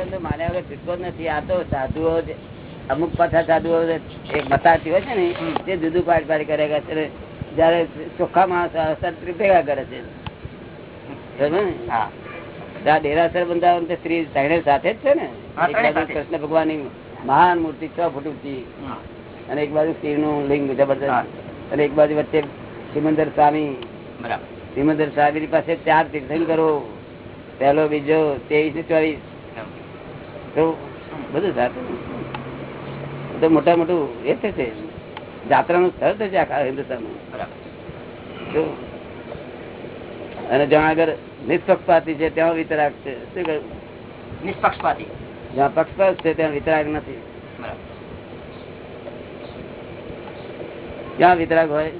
અંદર માન્યા વગર છૂટકો નથી આ તો સાધુઓ અમુક પાછા સાધુઓ બતાવતી હોય છે ને તે જુદું પાડ પાડ કરે છે જયારે ચોખ્ખા માણસ ભેગા કરે છે. ને? ડેરાસર બંધાવન સ્ત્રી ત્રણે સાથે જ છે ને એક બાજુ. કૃષ્ણ ભગવાનની મહાન મૂર્તિ છ ફૂટ ઊંચી અને એક બાજુ સ્ત્રી નું લિંગ. જબરદસ્ત અને એક બાજુ વચ્ચે સિમંદર સ્વામી. સિમંદર સ્વામી પાસે ચાર તીર્થંકરો પહેલો બીજો ત્રેવીસ ને ચોવીસ. બધું જાત મોટા મોટું એ છે જાત્રાનું સ્થળ છે આખા હિન્દુસ્તાન અને જ્યાં આગળ નિષ્પક્ષપાતી છે ત્યાં વિતરાગ છે. શું કહ્યું? નિષ્પક્ષપાતી. જ્યાં પક્ષપાત છે ત્યાં વિતરાગ નથી. ક્યાં વિતરાગ હોય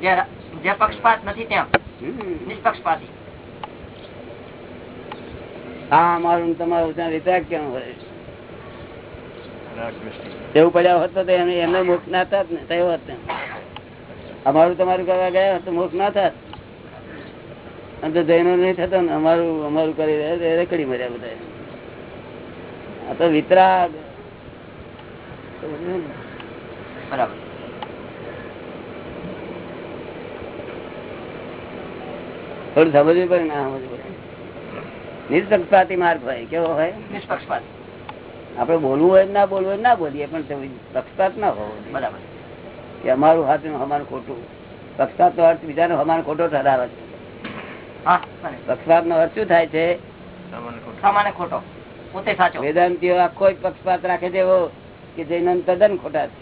જ્યાં પક્ષપાત નથી ત્યાં. નિષ્પક્ષપાતી. હા અમારું તમારું ત્યાં વિતરાગ કેમ હોય? એવું પડ્યા હોત તો એમને એમને મોક્ષ ના થાત ને થયો હોત ને અમારું તમારું કરવા ગયા તો મોક્ષ ના થાત. અને તો જૈનો નહીં થતો ને અમારું અમારું કરી રહ્યા રેકડી મર્યા બધા આ તો વિતરાગ. બરાબર. થોડું સમજવું પડે ના સમજવું પડે. નિષ્પક્ષપાતી માર્ગ હોય કેવો હોય? નિષ્પક્ષપાત. આપડે બોલવું હોય ના બોલવું હોય ના બોલીએ પણ પક્ષપાત ના હોવો બરાબર. કે અમારું હાથ અમારું ખોટું. પક્ષપાત નો અર્થ બીજાનો અમારો ખોટો ઠરાવે છે. પક્ષપાત નો અર્થ શું થાય છે? ખોટો. પોતે સાચો. વેદાંતિઓ આખો પક્ષપાત રાખે છે એવો કે જૈનો તદ્દન ખોટા છે.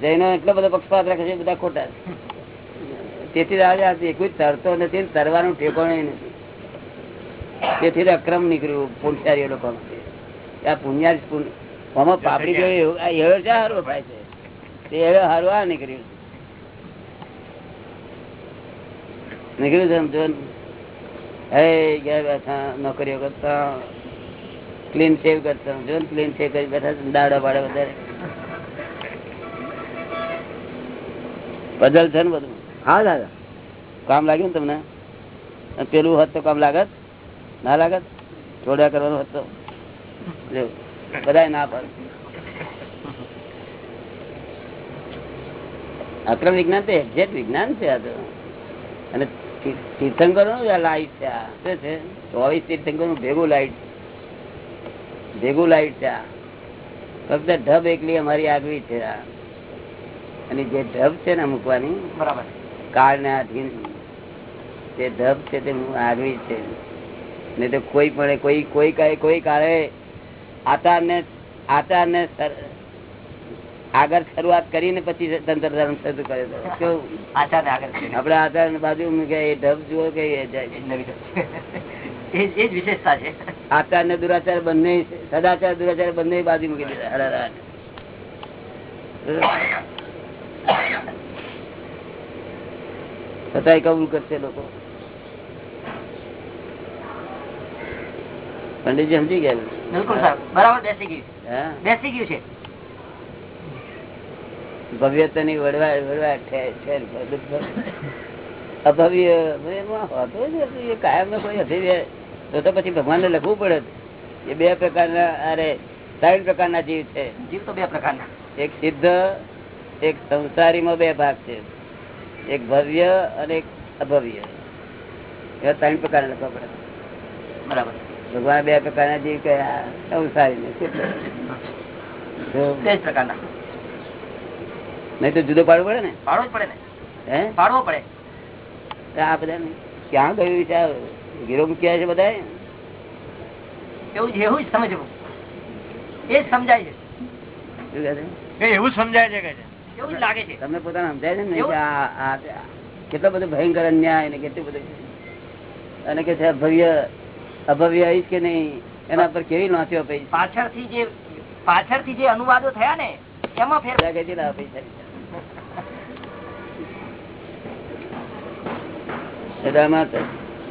જૈનો એટલો બધો પક્ષપાત રાખે છે બધા ખોટા છે. તેથી આજે આ એકું તરતો નથી તરવાનું ટેકો નથી. તેથી અક્રમ નીકળ્યું પુણ્યારી લોકો. આ પુણ્યારી આમાં પાપડી ગયો. એવો- ક્યાં હારો થાય છે? તે એવો હારો આ નીકળ્યું. નીકળ્યું છે સમજો હે ગયા બેઠા નોકરીઓ કરતા ક્લીન સેવ કરતા. જો ક્લીન સેવ કરી બેઠા દાડા પાડે વધારે. બદલ છે ને બધું? હા દાદા. કામ લાગ્યું ને તમને? પેલું હોત તો કામ લાગત? ના લાગત જોડ્યા કરવાનો હતો બધા ના પાડે. અક્રમ વિજ્ઞાન તો એક્ઝેક્ટ વિજ્ઞાન છે આ તો. અને તીર્થંકરો નું લાઈટ છે આ. શું છે? ચોવીસ તીર્થંકરો નું ભેગું લાઈટ. ભેગું લાઈટ છે આ. ફક્ત ઢબ એકલી અમારી આગવી છે આ. અને જે ઢબ છે ને મૂકવાની બરાબર. કાળ ને આધીન જે ઢબ છે તે આગવી છે. નહીં તો કોઈ પણ કોઈ કોઈ કાંઈ- કોઈ કાળે આચાર ને આચાર ને આગળ શરૂઆત કરીને પછી તંત્ર ધર્મ શરૂ કરે. આપડે આચાર બાજુ એ ઢબ જુઓ કે એ જ વિશેષતા છે. આચાર ને દુરાચાર બંને સદાચાર દુરાચાર બંને બાજુ મૂકી દીધા. છતાંય કબૂલ કરશે લોકો. પંડિતજી સમજી ગયા બિલકુલ બરાબર બેસી ગયું. બેસી ગયું છે. ભવ્યતાની વડવા વડવા ઠેર ઠેર અભવ્ય હોતો એ કાયમ નો કોઈ અભવ્ય તો તો પછી ભગવાન ને લખવું પડે એ બે પ્રકારના અરે ત્રણ પ્રકારના જીવ છે. જીવ તો બે પ્રકારના. એક સિદ્ધ એક સંસારીમાં બે ભાગ છે. એક ભવ્ય અને એક અભવ્ય. એવા ત્રણ પ્રકારના લખવા પડે. બરાબર. ભગવાન બે પ્રકારના જીવ કયા સંસારી ને પ્રકારના. નહીં તો જુદો પાડવો પડે ને? પાડવો પડે ને? હે? પાડવો પડે. આ બધા ક્યાં ગયું વિચાર? ગીરો મૂક્યા છે બધા એવું જ જ સમજવું. એ સમજાય છે. એવું સમજાય છે કે એવું લાગે છે. તમને પોતાને સમજાય છે ને એવું? કે આ આ- આ કેટલો બધો ભયંકર અન્યાય ને કેટલું બધું? અને કે છે અભવ્ય આવીશ કે નહીં એના પર કેવી નોંધ્યો પૈસા પાછળથી જે પાછળથી જે અનુવાદો થયા ને એમાં ફેર ને આ પૈસા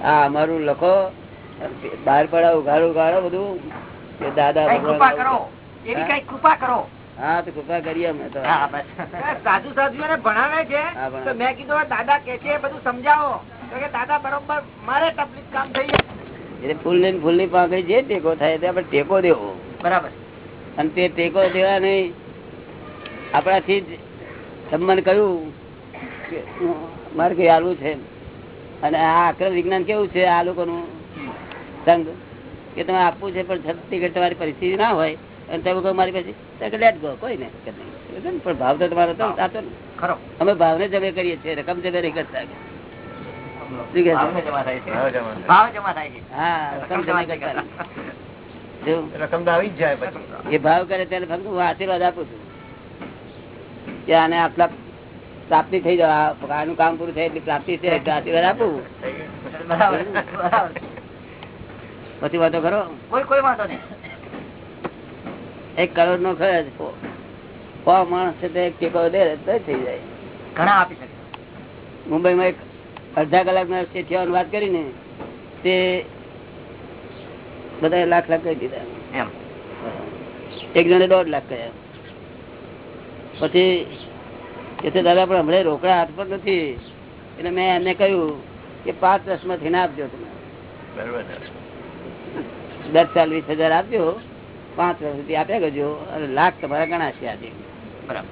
આ અમારું લખો બહાર પડાવ ઉઘાડો ઉઘાડો બધું કે દાદા કઈ કૃપા ભગવાન કરો એવી કઈ કૃપા કરો. હા તો કૃપા કરીએ અમે તો. સાધુ સાધુ સાધુ ભણાવે છે? તો મેં કીધું દાદા કે છે બધું સમજાવો. તો કે દાદા બરોબર મારે તકલીફ કામ થઈ જાય એટલે ફૂલ ને ફૂલની પાંખડી જે ટેકો થાય તે આપણે ટેકો દેવો. બરાબર. અને તે ટેકો દેવા નહીં. આપણાથી જ સંબંધ કહ્યું કે મારે કઈ આલું છે અને આ આક્રમ વિજ્ઞાન કેવું છે આ લોકોનું સંઘ? કે તમે આપવું છે પણ છતી તમારી પરિસ્થિતિ ના હોય અને તમે કહો મારી પાસે લેટ ગો કોઈ ને? પણ ભાવ તો તમારો તો સાચો ને ખરો. અમે ભાવને જમે કરીએ છીએ રકમ જમે નહીં કરતા ભાવ જમા થાય. ભાવ જમા થાય છે. હા રકમ જમે કરતા નહીં. જો. રકમ તો આવી જ જાય પછી. એ ભાવ કરે ત્યારે ફક્ત હું આશીર્વાદ આપું છું. કે આને આટલા પ્રાપ્તિ થઈ જાય. આનું કામ પૂરું થાય એટલી પ્રાપ્તિ છે આશીર્વાદ આપું. પછી વાતો કરો કોઈ કોઈ વાંધો નહીં. એક કરોડ નો ખર્ચ સો માણસ છે તો એક ટેકો દે તો થઈ જાય. ઘણા આપી શકે. મુંબઈમાં એક અડધા કલાકમાં શેઠિયાવાની વાત કરીને તે બધા લાખ લાખ કરી દીધા. એમ. એક જણે દોઢ લાખ કર્યા પછી છે દાદા પણ હમણાં રોકડા હાથ પર નથી. એટલે મેં એમને કહ્યું કે પાંચ વર્ષમાંથી ના આપજો તમે. બરોબર. દસ સાલ વીસ હજાર આપજો. પાંચ વર્ષ સુધી આપ્યા કરજો. અને લાખ તમારા ગણાશે આજે. બરાબર.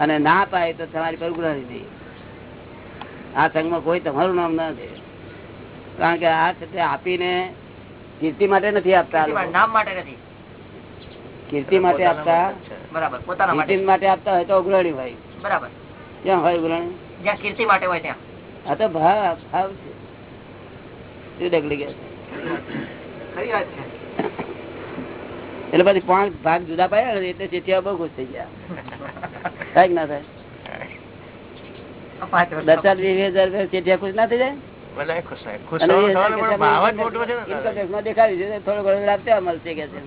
અને ના પાય તો તમારી પર ઉઘરાણી નહીં આ સંઘમાં કોઈ તમારું નામ ના છે કારણ કે આ છે આપીને કીર્તિ માટે નથી આપતા નામ માટે નથી. કીર્તિ માટે આપતા બરાબર પોતાના માટે માટે આપતા હોય તો ઉઘરાણી ભાઈ બરાબર. ક્યાં હોય ઉઘરાણી? જ્યાં કીર્તિ માટે હોય ત્યાં. આ તો ભાવ ભાવ છે. શું ડગલી ગયા ખરી વાત છે. એટલે પછી પાંચ ભાગ જુદા પાડ્યા ને એટલે ચેઠિયા બહુ ખુશ થઈ ગયા. થાય ના થાય? દસ વીસ હજાર રૂપિયા ખુશ ના થઈ જાય? બધા ખુશ થાય. ખુશ અને એ થવાનું થવાનું પણ ભાવ જ મોટો છે ને ઇન્કમ દાદા. ટેક્સમાં દેખાડી છે થોડો ઘણો લાભ ત્યાં મળશે કે છે.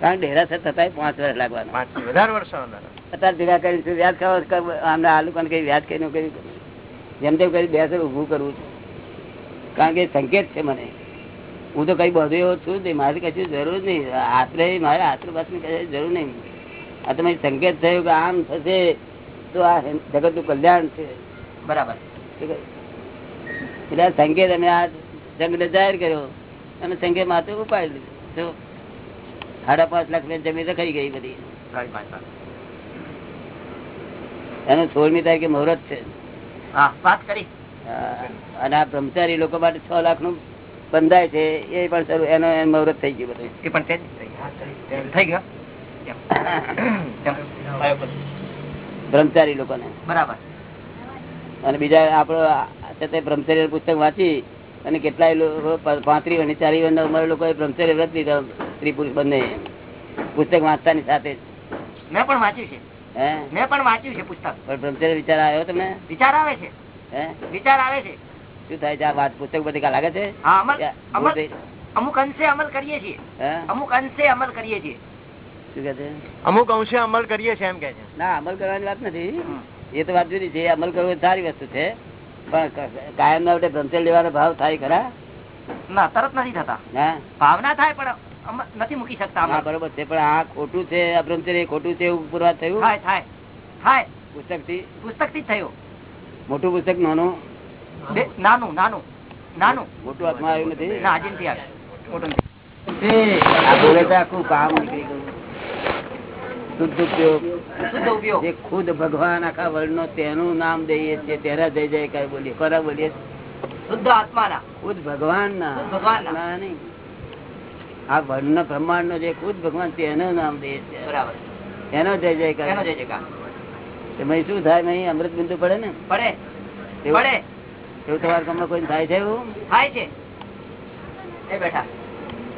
કારણ ડેરાસર થતા પાંચ વર્ષ લાગવાના. પાંચથી વધારે વર્ષો દાદા. અત્યારે ભેગા કરી વ્યાજ ખાવા આમને આ લોકોને કઈ વ્યાજ કરીને કઈ જેમ તેમ કરી બેસર ઉભું કરવું છે. કારણ કે સંકેત છે મને. હું તો કઈ બધું એવો છું જ નહીં. મારે કશું જરૂર નહીં. આશરે મારે આશરે પાસે કશું જરૂર નહીં. આ તમે સંકેત થયો કે આમ થશે. તો આ જગતનું કલ્યાણ છે. બરાબર. એટલે સંકેત અમે આ જંગને જાહેર કર્યો અને સંકેત માથે ઉપાડી લીધો. જો સાડા પાંચ લાખ રૂપિયા જમીન રખાઈ ગઈ બધી. એનું સોળમી તારીખે મુહૂર્ત છે. અને આ બ્રહ્મચારી લોકો માટે છ લાખનું બંધાય છે એ પણ સારું એનો એનું મુહૂર્ત થઈ ગયું બધું. એ પણ થઈ ગયું. બ્રહ્મચારી લોકોને. બરાબર. અને બીજા આપડે તે બ્રહ્મચર્ય પુસ્તક વાંચી અને કેટલાય લોકો અને વર્ષના ઉંમર લોકોએ બ્રહ્મચર્ય વ્રત લીધા સ્ત્રી પુરુષ બંને. પુસ્તક વાંચતાની સાથે મેં પણ વાંચ્યું છે. હે? મેં પણ વાંચ્યું છે પુસ્તક. પણ બ્રહ્મચર્ય વિચાર આવ્યો તમને? વિચાર આવે છે. હે? વિચાર આવે છે. શું થાય છે? આ વાત પુસ્તક બધી લાગે છે? હા અમલ કે અમલ ભૂલ થઈ? અમુક અંશે અમલ કરીએ છીએ. અમુક અંશે અમલ કરીએ છીએ. શું કે છે? અમુક અંશે અમલ કરીએ છીએ એમ કે છે. ના અમલ કરવાની વાત નથી. એ તો વાત જુદી છે. અમલ કરવો સારી વસ્તુ છે. પણ કાયમ ના માટે લેવાનો ભાવ થાય ખરા? ના તરત નથી થતા. ભાવના થાય પણ નથી મૂકી શકતા બરોબર છે. પણ આ ખોટું છે આ ખોટું છે એવું થયું? થાય થાય. થાય. પુસ્તકથી પુસ્તકથી થયું. મોટું પુસ્તક નાનું? નાનું નાનું. નાનું. મોટું હાથમાં આવ્યું નથી? ના હજી આવ્યું. મોટું નથી. આ બોલે તો આખું કામ નીકળી ગયું. શુદ્ધ ઉપયોગ. જે ખુદ ભગવાન આખા વર્લ્ડ નો તેનું નામ દઈએ છીએ તેના જય કઈ બોલીએ ખરા બોલીએ. શુદ્ધ આત્માના. ખુદ ભગવાન ના ભગવાન નહીં. આ વર્ણ બ્રહ્માંડ નો જે ખુદ ભગવાન તેનું નામ દઈએ છીએ. બરાબર. એનો જય એનો જયકાર જય જયકાર શું થાય નહીં અમૃત બિંદુ પડે ને? પડે. પડે. એવું તમારે તમને કોઈ થાય છે એવું? થાય છે. એ બેઠા.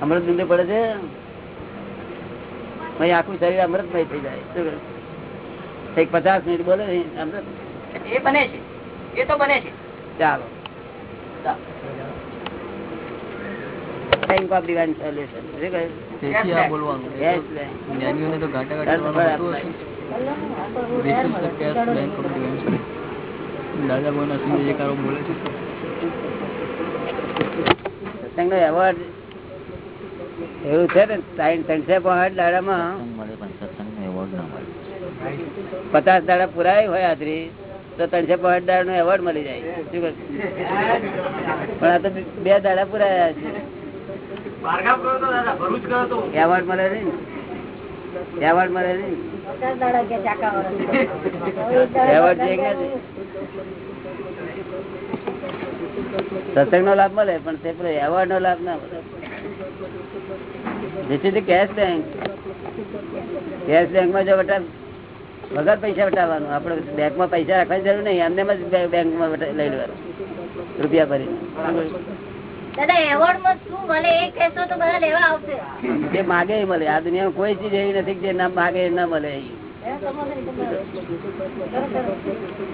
અમૃત બિંદુ પડે છે? આખું શરીર અમૃતમય થઈ જાય. શું એક પચાસ મિનિટ બોલે અમૃત? એ બને છે. એ તો બને છે. ચાલો. દાદા બોના બોલે છે. એવોર્ડ એવું છે ને ત્રણસો પાંચ દાડામાં. પચાસ દાડા પુરાય હોય હાજરી તો ત્રણસો પાંચ દાડા નો એવોર્ડ મળી જાય. શું પણ આ તો બે દાડા પુરાયા છે. એવોર્ડ મળે નહીં એવોર્ડ મળે નહીં એવોર્ડ જે? સત્સંગ નો લાભ મળે પણ તે એવોર્ડ નો લાભ ના મળે. This is cash bank cash જો વટા વગર પૈસા વટાવવાનું. આપડે બેંકમાં પૈસા રાખવાની જરૂર નહીં. એમને બેંકમાં વટા- લઈ લેવાનું. રૂપિયા આવશે. જે માગે એ મળે. આ દુનિયામાં કોઈ ચીજ એવી નથી કે જે ના માગે ના મળે.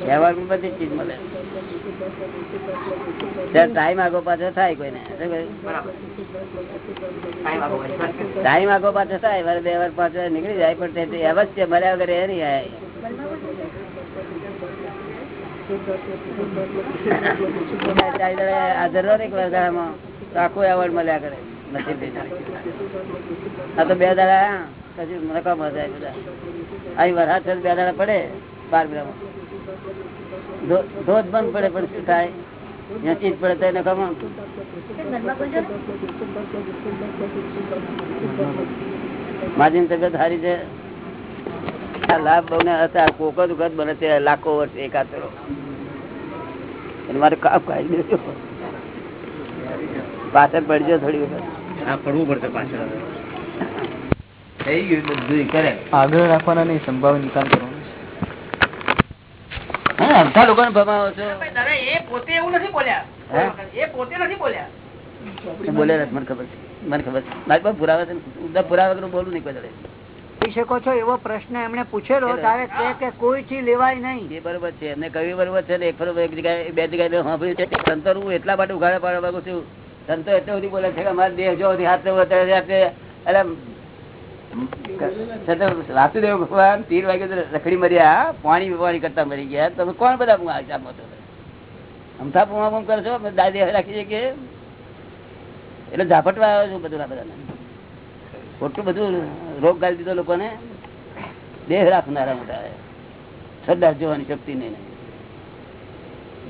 વ્યવહારમાં બધી ચીજ મળે. ટાઈમ આગો પાછો થાય કોઈને. ટાઈમ આગો વધી. ટાઈમ આગો પાછો થાય વાર બે વાર પાછો નીકળી જાય પણ તે- અવશ્ય મળ્યા વગર એ નહીં તો આખો એવોર્ડ મળ્યા કરે. નસીબ આ તો બે દાડા પછી નકામ જાય બધા. અહીં વરસાદ બે દાડા પડે, બાર ધો- ધોધ બંધ પડે પણ શું થાય? ચીજ પડે તો નકામ માજી તબિયત સારી છે? લાભ બહુ ને હતા કોક જ વખત બને તે લાખો વર્ષ એકાતરો એટલે મારે કાપ કાઢી દેજો. પાછળ પડજો થોડી વખત. હા, પડવું પડશે પાછળ. થઈ ગયું બધું કરે આગળ રાખવાના નહીં સંભાવ નિકાલ કરવાનો હા અમથા લોકોને ભમાવો છો. એ પોતે એવું નથી બોલ્યા. એ પોતે નથી બોલ્યા. હું મને ખબર છે મને ખબર છે. મારી પાસે પુરાવા છે પુરાવા વગર બોલું નહીં કોઈ શકો છો એવો પ્રશ્ન એમણે પૂછેલો ત્યારે કે કે કોઈથી લેવાય નહીં. એ બરોબર છે એમને કહ્યું બરોબર છે એક ફરો એક જગ્યાએ બે જગ્યાએ સાંભળ્યું છે સંતો હું એટલા માટે ઉઘાડા પાડવા માંગુ છું. સંતો એટલે બધું બોલે છે કે અમારા દેહ જો હાથ એટલે વાસુદેવ ભગવાન તીર વાગે રખડી મર્યા, પાણી પાણી કરતા મરી ગયા. તમે કોણ બધા આપો છો? અમથા પુમા પુમ કરશો દાદી રાખી છે કે એટલે ઝાપટવા આવ્યો છું બધું બધાને. ખોટું બધું રોગ ગાળી દીધો લોકોને. દેહ રાખનારા મોટા શ્રદ્ધા જોવાની શક્તિ નહીં.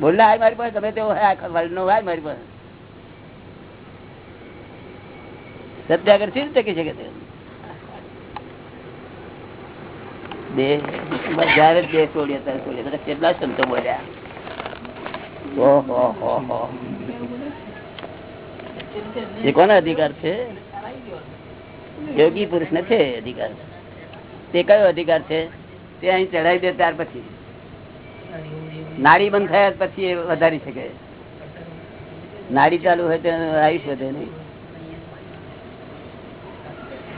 બોલના હાય મારી પાસે, ગમે તેવો આખા વર્લ્ડનો હાય મારી પાસે. સત્યાગ્રહ સી રીતે કહી શકે તે? દેહ જયારે દેહ છોડ્યા ત્યારે કેટલા સંતો બોલ્યા? ઓહો એ કોના અધિકાર છે? યોગી પુરુષ ને છે અધિકાર. તે કયો અધિકાર છે? તે અહીં ચઢાવી દે ત્યાર પછી. નાડી બંધ થયા પછી એ વધારી શકે. નાડી ચાલુ હોય તો આયુષ્ય વધે નહીં.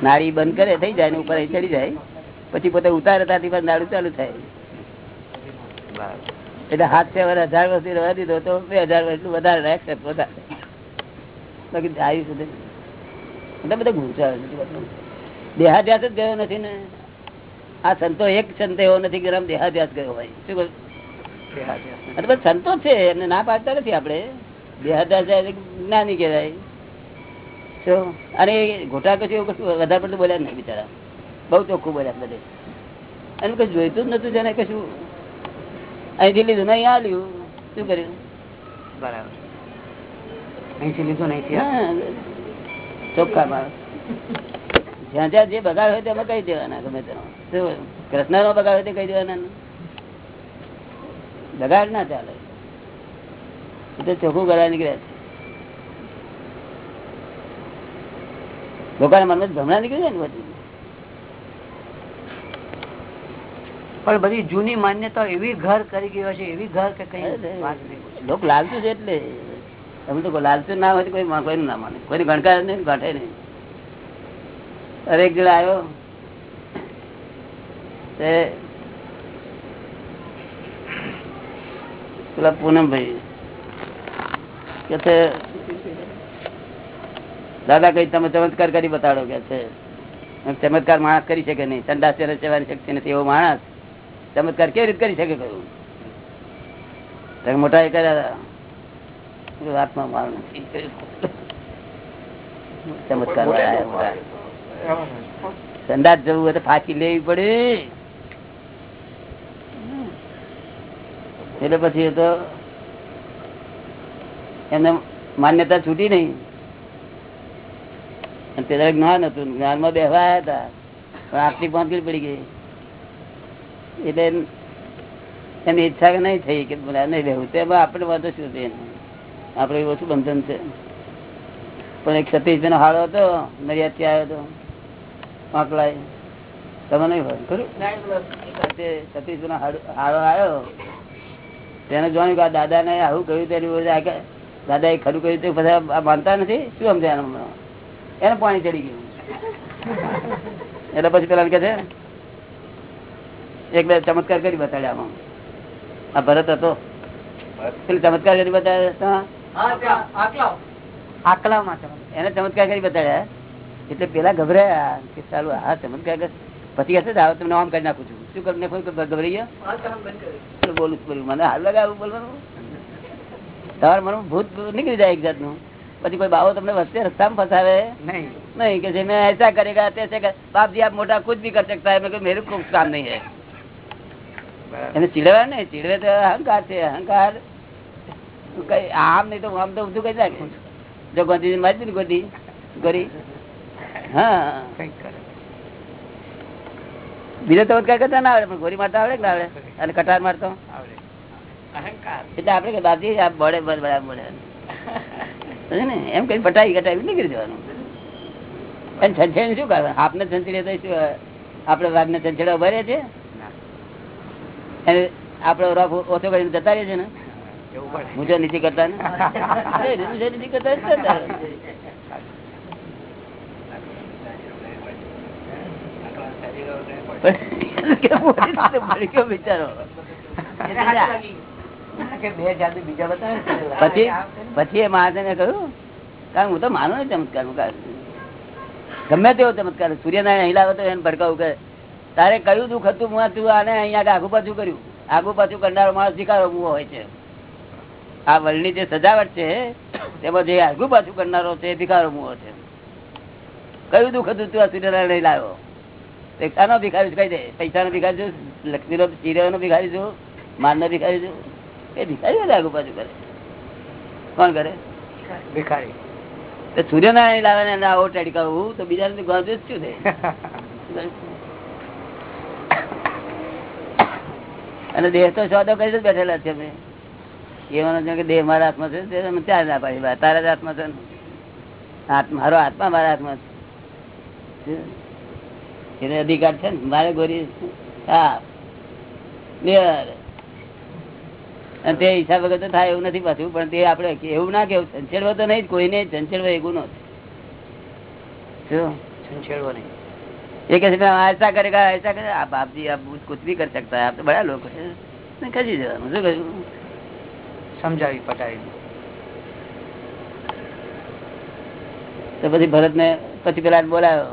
નાડી બંધ કરે, થઈ જાય ને ઉપર ચડી જાય. પછી પોતે ઉતારે ત્યાંથી પાછું નાડું ચાલુ થાય. એટલે હાથ છે હજાર વર્ષથી રહેવા દીધો તો બે હજાર વર્ષ વધારે રાખશે વધારે. બાકી આવી સુધી. એટલે બધા ગુંચાવે દેહાધ્યાસ જ ગયો નથી ને. આ સંતો એક સંત એવો નથી કે આમ દેહાધ્યાસ ગયો હોય. શું કહું? એટલે સંતો છે એમને ના પાડતા નથી આપણે. દેહાધ્યાસ જ્ઞાની કહેવાય. શું? અને ઘોટા કશું એવું કશું વધારે પડતું બોલ્યા નહીં બિચારા. બહુ ચોખ્ખું બોલ્યા બધે એનું કઈ જોઈતું જ નતું જેને કશું. અહીંથી લીધું નહીં આ લ્યું શું કર્યું? બરાબર. અહીંથી લીધું નહીં ચોખ્ખા માણસ જ્યાં જ્યાં જે બગાડ હોય તેમાં કહી દેવાના ગમે તેનો કૃષ્ણ નો બગાડ હોય તે કહી દેવાના. બગાડ ના ચાલે. એ તો ચોખ્ખું ગળા નીકળ્યા છે. લોકોના મનમાં ભમણા નીકળી જાય ને બધી પણ બધી જૂની માન્યતા એવી ઘર કરી ગયો છે એવી ઘર કે કઈ લોકો લાલતું લાલચુ છે એટલે. તમે તો લાલચુ ના હોય કોઈ કોઈ ના માને. કોઈ ગણકાર નહીં ગાંઠે નહીં. અરે એક જણા આવ્યો. પેલા પૂનમભાઈ કે દાદા કઈ તમે ચમત્કાર કરી બતાડો કે છે? ચમત્કાર માણસ કરી શકે નહીં. સંદાસ સેવાની શક્તિ નથી એવો માણસ. ચમત્કાર કેવી રીતે કરી શકે કહ્યું? મોટા એ કર્યા હતા. આત્મા નથી. ચમત્કાર. સંદાસ જવું હોય તો ફાંકી લેવી પડે. એટલે પછી તો એમને માન્યતા છૂટી નહીં. તે જ્ઞાન હતું. જ્ઞાનમાં બેહવા હતા. પણ આટલી પહોંચી પડી ગઈ. એટલે એની ઈચ્છા નહીં થઈ કે નહીં રહેવું. તેમાં આપણે વાંધો શું છે આપણે ઓછું બંધન છે. પણ એક સતીશભાઈ હાળો હતો, નડિયાદ આવ્યો હતો આંકલાય તમે નહીં હોય ખરું? સતીશભાઈ નો હાળો આવ્યો. તેને જોયું કે આ દાદા ને આવું કહ્યું તેની દાદા એ ખરું કહ્યું તે બધા માનતા નથી? શું સમજે એનું એને પાણી ચડી ગયું. એટલે પછી પેલા કે છે એક બે ચમત્કાર કરી બતાડ્યા આમાં. આ ભરત હતો. ચમત્કાર કરી બતાડ્યા આકલામાં એને ચમત્કાર કરી બતાડ્યા. એટલે પેલા ગભરાયા કે ચાલુ આ ચમત્કાર પછી હશે તમને આમ કરી નાખું છું. શું કરીને કોઈ ગભરાઈ ગયા? બોલું બોલું મને હાલ લગાવું બોલવાનું? તમારા મનમાં ભૂત નીકળી જાય એક જાતનું. પછી કોઈ બાવો તમને વચ્ચે રસ્તામાં ફસાવે? નહીં. નહીં કે મેં એસા કરેગા તૈસે બાપજી આપ મોટા કુછ ભી કર સકતા હૈ મેં મેરું કામ નહીં હૈ. એને ચીડવા ને ચીડવે તો અહંકાર છે અહંકાર કઈ આમ નહીં તો આમ તો બધું કઈ નાખે જો ગોધી મારી ને ગોદી ગોરી. હા. બીજા તો કઈ કરતા ના આવડે પણ ગોરી મારતા આવડે કે ના આવડે? અને કટાર મારતો? એટલે આપડે આ બળે બળ ને? એમ કઈ પટાવી કટાઈ નીકળી જવાનું અને છંછેડ શું કરવાનું? આપને છંછેડે તો શું આપડે વાઘને છંછેડા ઊભા રહે છે? અને આપડે રોક ઓછો કરીને જતા રહીએ છે ને? પડે. નીચે કરતા ને? કરતા પછી મહાજને કહ્યું કારણ હું તો માનું ને ચમત્કાર. ગમે તેવો ચમત્કાર. સૂર્યનારાયણ લાવે તો એને ભડકાવું કે તારે કયું દુઃખ હતું તું આને અહીંયા આગુ પાછું કર્યું? આગુ પાછું કરનારો માણસ શિકારો ઊભો હોય છે. આ વલની જે સજાવટ છે તેમાં જે આગુ પાછું કરનારો છે એ ભિખારો મુવો છે. કયું દુઃખ હતું તું આ સૂર્યનારાયણ પૈસા નો ભિખારી કઈ કહી દે. પૈસાનો ભિખારી છું લક્ષ્મીનો નો ભિખારી છું માનનો ભિખારી છું. એ ભિખારી આગુ પાછું કરે. કોણ કરે? ભિખારી. સૂર્યનારાયણ લાવે ને આવો ટેડકાવું તો બીજાને તો ગાંધો જ શું થાય અને દેહ તો સોદો કરી બેઠેલા છે અમે? એવાનો કે દેહ મારા હાથમાં છે અમે ત્યાં ના પાડી તારા જ હાથમાં છે મારો આત્મા મારા હાથમાં છે. એને અધિકાર છે ને? મારે ગોરી હા. અને તે હિસાબ વગર તો થાય એવું નથી પાછું, પણ તે આપડે એવું ના કેવું. સંચેડવો તો નહીં કોઈને સંચેડવો એ ગુનો છે શું? છંછેડવો નહીં. ये कैसे ऐसा करेगा ऐसा करेगा आप आप जी आप कुछ भी कर सकता है आप तो बड़ा लोग જવાનું. શું કહ્યું? સમજાવી પટાવી. તો પછી ભરત ને પછી પેલા બોલાયો.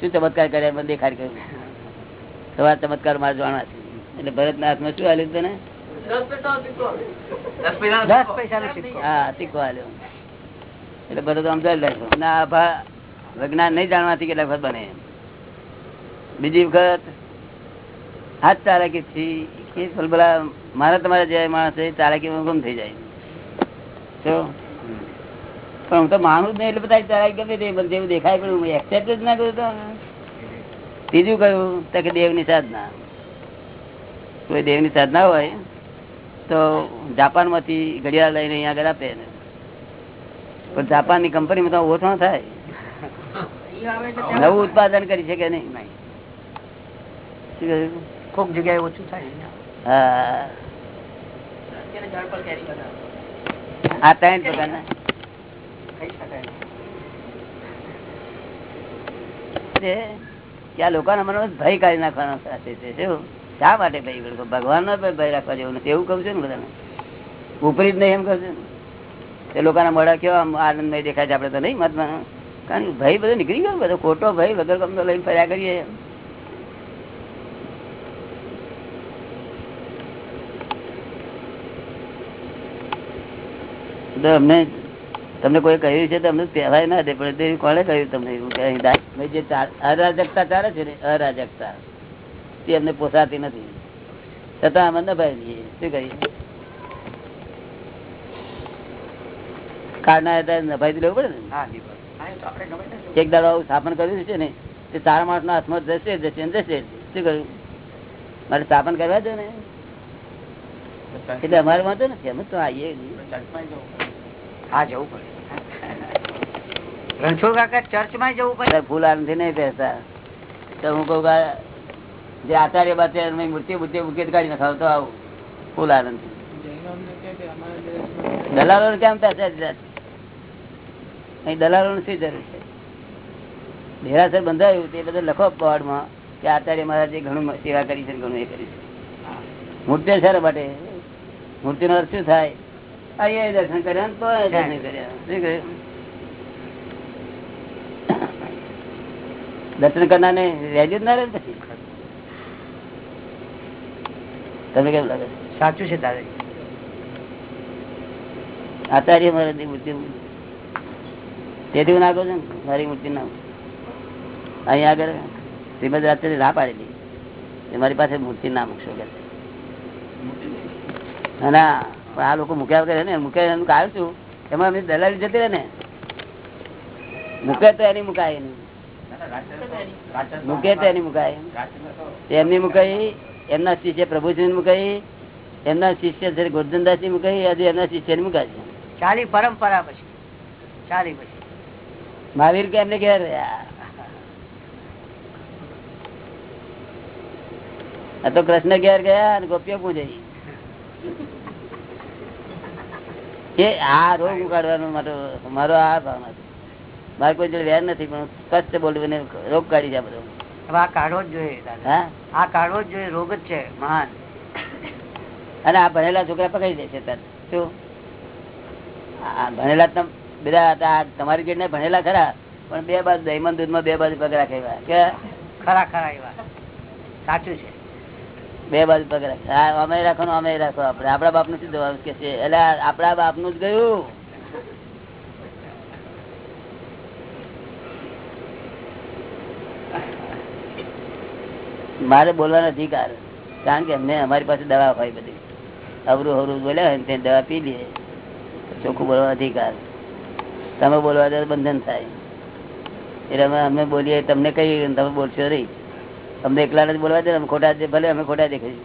શું ચમત્કાર કર્યા? મને દેખાડ કર્યું. સવાર ચમત્કાર મારે જાણવા છે. એટલે ભરત ના હાથમાં શું આવ્યું તને? દસ પૈસા હા સિક્કો આલ્યો એટલે ભરત આમ ચાલી રાખ્યો. ના આ વિજ્ઞાન નહીં જાણવાથી કેટલાક બને એમ. બીજી વખત હાથ ચાલાકી થી કે ભલા મારા તમારા જે માણસ છે ચાલાકી ગુમ થઈ જાય. પણ હું તો માનું જ નહીં એટલે બધા ચાલાકી ગમે તે પણ જેવું દેખાય પણ હું એક્સેપ્ટ જ ના કરું તો. બીજું કયું તો કે દેવની સાધના. કોઈ દેવની સાધના હોય તો જાપાનમાંથી ઘડિયાળ લઈને અહીંયા આગળ આપે ને પણ જાપાનની કંપનીમાં તો ઓછો થાય. નવું ઉત્પાદન કરી શકે નહીં? કોક જગ્યાએ ઓછું થાય હા આ ત્રણ પ્રકારના કહી શકાય છે. કે આ લોકોના મનમાં ભય કાઢી નાખવાનો સાથે છે શું? શા માટે ભય? ભગવાન નો ભય રાખવા જેવું નથી. એવું કહું છું ને બધાને. ઉપરી જ નહીં એમ કહું છું એ તે લોકોના મોડા કેવા આનંદ આનંદમય દેખાય છે આપડે તો નહીં મતમાં કારણ ભય બધો નીકળી ગયો બધો ખોટો ભય વગર ગમતો લઈને ફર્યા કરીએ. તો અમને તમને કોઈ કહ્યું છે તમને કહેવાય ના દે પણ તે કોણે કહ્યું તમને એવું જે અરાજકતા ચાલે છે ને અરાજકતા તે અમને પોસાતી નથી. છતાં અમે નભાઈ શું કાળના હતા નભાઈ લેવું પડે ને? તે એક દાડો આવું સ્થાપન કર્યું છે ને તે તારા માણસ ના હાથમાં જશે જશે શું કહ્યું? મારે સ્થાપન કરવા છે ને. એટલે અમારે વાંધો નથી અમે તો આવીએ હા જવું પડે. રણછોડ કાકા ચર્ચમાં જવું પડે? ફૂલ આનંદ નહીં પહેરતા તો હું કઉ જે આચાર્ય બાચાર્ય મૂર્તિ બુદ્ધિ મૂકી કાઢી નખાવ તો આવું. ફૂલ આનંદ દલાલો કેમ છે? અહીં દલાલો શું જરૂર છે? ઢેરાસર બંધાયું તે બધું લખો બોર્ડમાં કે આચાર્ય મહારાજે ઘણું સેવા કરી છે ઘણું એ કરી છે. મૂર્તિ સર માટે? મૂર્તિ નો અર્થ શું થાય? અહીંયા દર્શન કર્યા તો દર્શન કર્યા. શું કર્યું દર્શન કરનાર ને વેલ્યુ જ ના રહે તમને કેમ લાગે? સાચું છે તારે. આચાર્ય મારે મૂર્તિ. તેથી હું નાખું છું મારી મૂર્તિ ના અહીંયા આગળ શ્રીમદ રાત્રે ના પાડેલી. મારી પાસે મૂર્તિ ના મૂકશો કે ના આ લોકો મૂક્યા વગર ને મૂક્યા એનું કારણ છું? એમાં એમની દલાલી જતી રહે ને? મૂકે તો એની મુકાય એની. મૂકે તો એની મુકાય એમની મુકાઈ એમના શિષ્ય પ્રભુજી મુકાઈ એમના શિષ્ય જયારે ગોરધનદાસની મુકાઈ હજી એમના શિષ્યની મુકાય છે. ચાલી પરંપરા પછી. ચાલી પછી. મહાવીર કે એમને ઘેર રહ્યા. આ તો કૃષ્ણ ઘેર ગયા અને ગોપીઓ પૂજાઈ. એ આ રોગ ઉગાડવાનો મારો મારો આ ભાવ નથી. મારે કોઈ જોડે વેર નથી પણ સ્પષ્ટ બોલવીને રોગ કાઢી જાય બધો. આ કાઢવો જ જોઈએ આ કાઢવો જ જોઈએ રોગ જ છે મહાન. અને આ ભણેલા છોકરા પકડી દે છે. શું? ભણેલા તમ- બધા તમારી જેટને ભણેલા ખરા પણ બે બાજુ દહીમન દૂધમાં બે બાજુ પગરા રાખે કે? ખરા ખરા એવા સાચું છે. બે બાજુ પગ અમે રાખો અમે રાખો આપડે આપડા બાપનું શું કે છે? એટલે આપડા બાપનું જ ગયું. મારે બોલવાનો અધિકાર. કારણ કે અમને અમારી પાસે દવા હોય બધી. અવરું અવરું બોલ્યા હોય ને દવા પી લે. ચોખ્ખું બોલવાનો અધિકાર. તમે બોલવા બંધન થાય. એટલે અમે અમે બોલીએ, તમને કઈ તમે બોલશો નહીં. અમને એકલા જ બોલવા દે ખોટા ભલે અમે ખોટા દેખાય